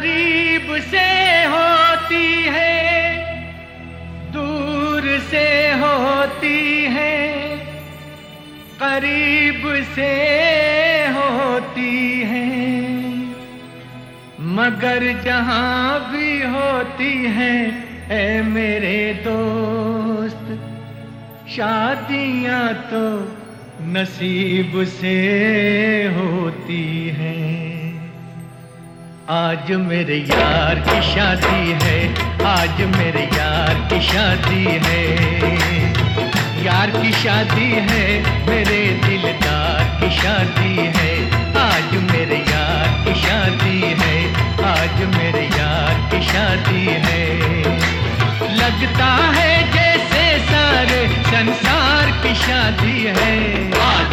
करीब से होती है, दूर से होती है, करीब से होती है। मगर जहाँ भी होती है ए मेरे दोस्त, शादियाँ तो नसीब से होती हैं। आज मेरे यार की शादी है, आज मेरे यार की शादी है। यार की शादी है, मेरे दिलदार की शादी है, आज मेरे यार की शादी है, आज मेरे यार की शादी है। लगता है जैसे सारे संसार की शादी है। आज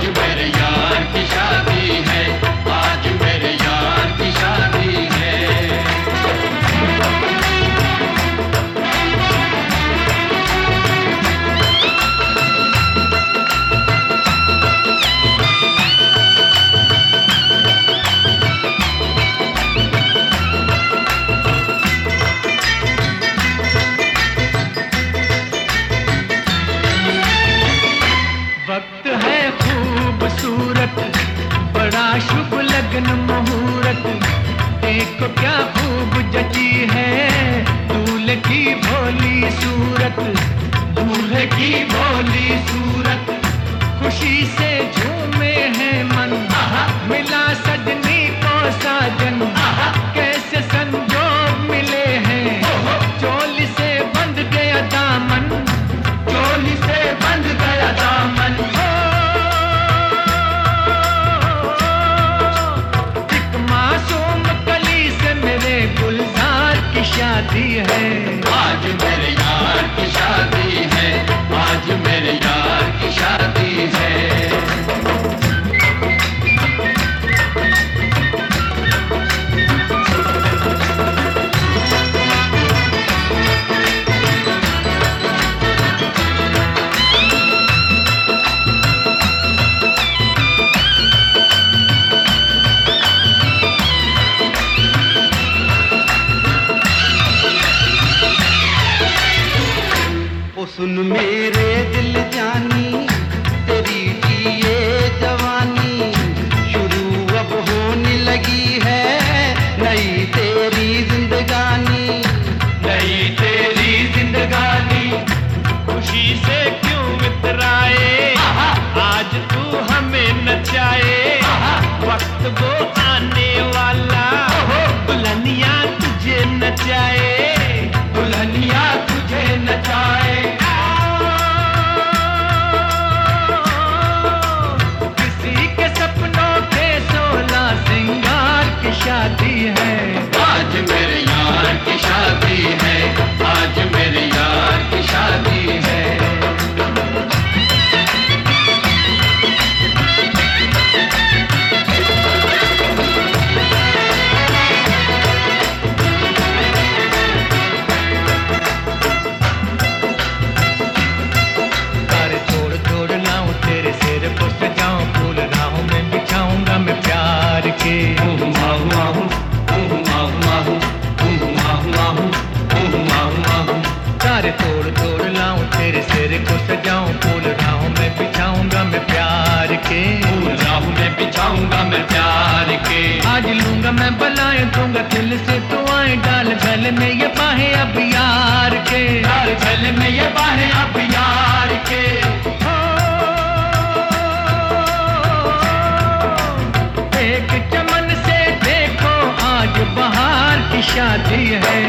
सूरत दूल्हे की भोली सूरत। खुशी से झूमे शादी है। आज मेरे यार की शादी है। आज मेरे यार की शादी सुन मेरे दिल जानी तेरी जिए जवानी। शुरू अब होने लगी है नई तेरी जिंदगानी। नई तेरी जिंदगानी खुशी से क्यों मित्राए? आज तू हमें नचाए वक्त वो आने तेरे को सजाऊं फूल राहों में बिछाऊँगा मैं प्यार के। फूल राहु में बिछाऊँगा मैं प्यार के। आज लूँगा मैं बलाएँ दूँगा दिल से दुआएँ डाल गले में ये बाहें अब यार के। डाल गले में ये बाहें अब यार के। एक चमन से देखो आज बहार की शादी है।